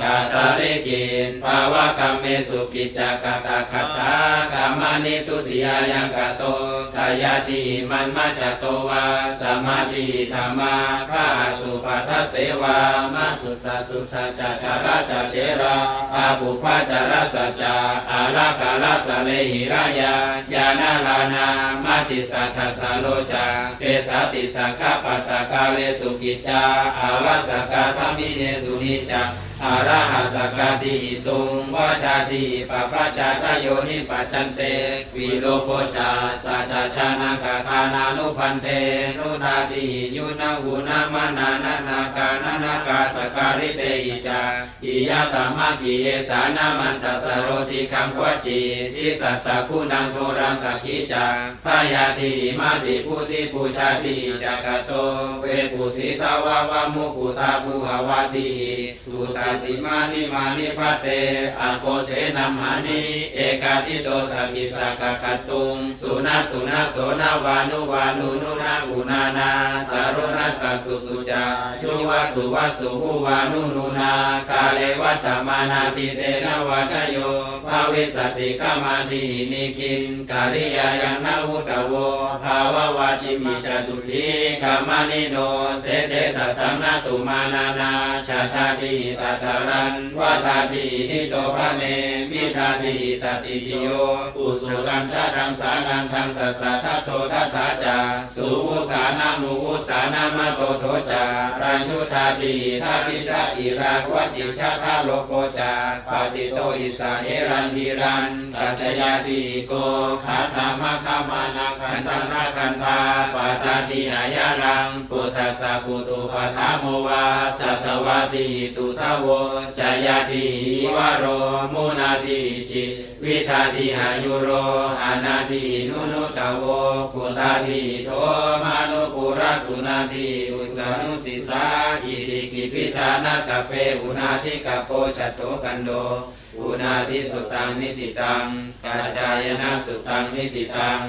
กาตาริกินภาวะกัมเมสุกิจจกตาคตากามานิทุติยายังกาโตทายาติมันมาจโตวาสมาธิธรรมาข้าสุปัทเสวามาสุสาสุสัจจาราจเชราอาบุพาจารสัจจาอาราคาลาสเลหิรายายานาลานามาติสัทสาโลจาเปสาติสังฆปัตตกาเลสุกิจจาอาวาสกาธรรมิเนสุนิจจา อาระหาสกาติตุงวาชาติปะปะชาตโยนิปัจจันเตวิโลโกจาสัจชานังกาคานานุพันเตนุทาติยุนาหูนามานานานาคานานาคาสการิเตอิจาอิยาตมะกิเยสานามันตสโรติคังวจีทิสัสสะคุนังโทรังสักขิจาพายาติมาติพุติปูชาติจักโตเวปุสิตาวาวามุกุตาภูหวาติตุตาติมานิมานิพัตเตอโกเสนัมหานิเอกาทิโตสักิสักกะตุงสุนาสุนาโสนาวานุวานุนุนาอุนานาตารุณัสสุสุจายุวาสุวาสุหูวานุนุนากาเลวัตมานาติเตนะวะกโยภาวิสติกามาทินิคินกาลิยายังนาวุตโวภาวะวาชิมิจตุลีกามานิโนเสเสสัสสังนาตุมานานาชาทาติตาตรันวาทาตินิโตภะเนมิทาติตติติโยอุสุรัญชาทังสานังทังสัสสะทัตโททัตถาจาสุอุสานามุอุสานามาโตโทจารัญชุทาติทาติตาอิรากวจิชาทาโลโกจาปาติโตอิสาเฮรันทิรันกัจยาติโกขาธรรมะขามานาคันตังนาคันธาปาตาติหายารัง ปุตตะสากุตุปะทาโมวาสัสวาติตุทาวจายาติวโรมุนาติจิวิทาติหายุโรอานาตินุนุตโวกุตาติโทมานุปุระสุนาติอุสานุสิสาอิริกิพิธานากะเปอุนาติกะโปชัตโตกันโดอุนาทิสุตังนิติตังกัจจายนะสุตังนิติตัง